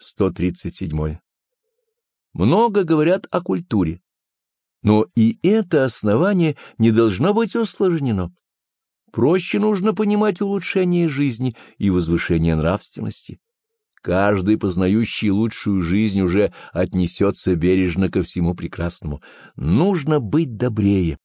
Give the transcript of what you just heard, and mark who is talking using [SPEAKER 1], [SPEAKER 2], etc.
[SPEAKER 1] 137. Много говорят о культуре, но и это основание не должно быть усложнено. Проще нужно понимать улучшение жизни и возвышение нравственности. Каждый, познающий лучшую жизнь, уже отнесется бережно ко всему прекрасному. Нужно быть добрее,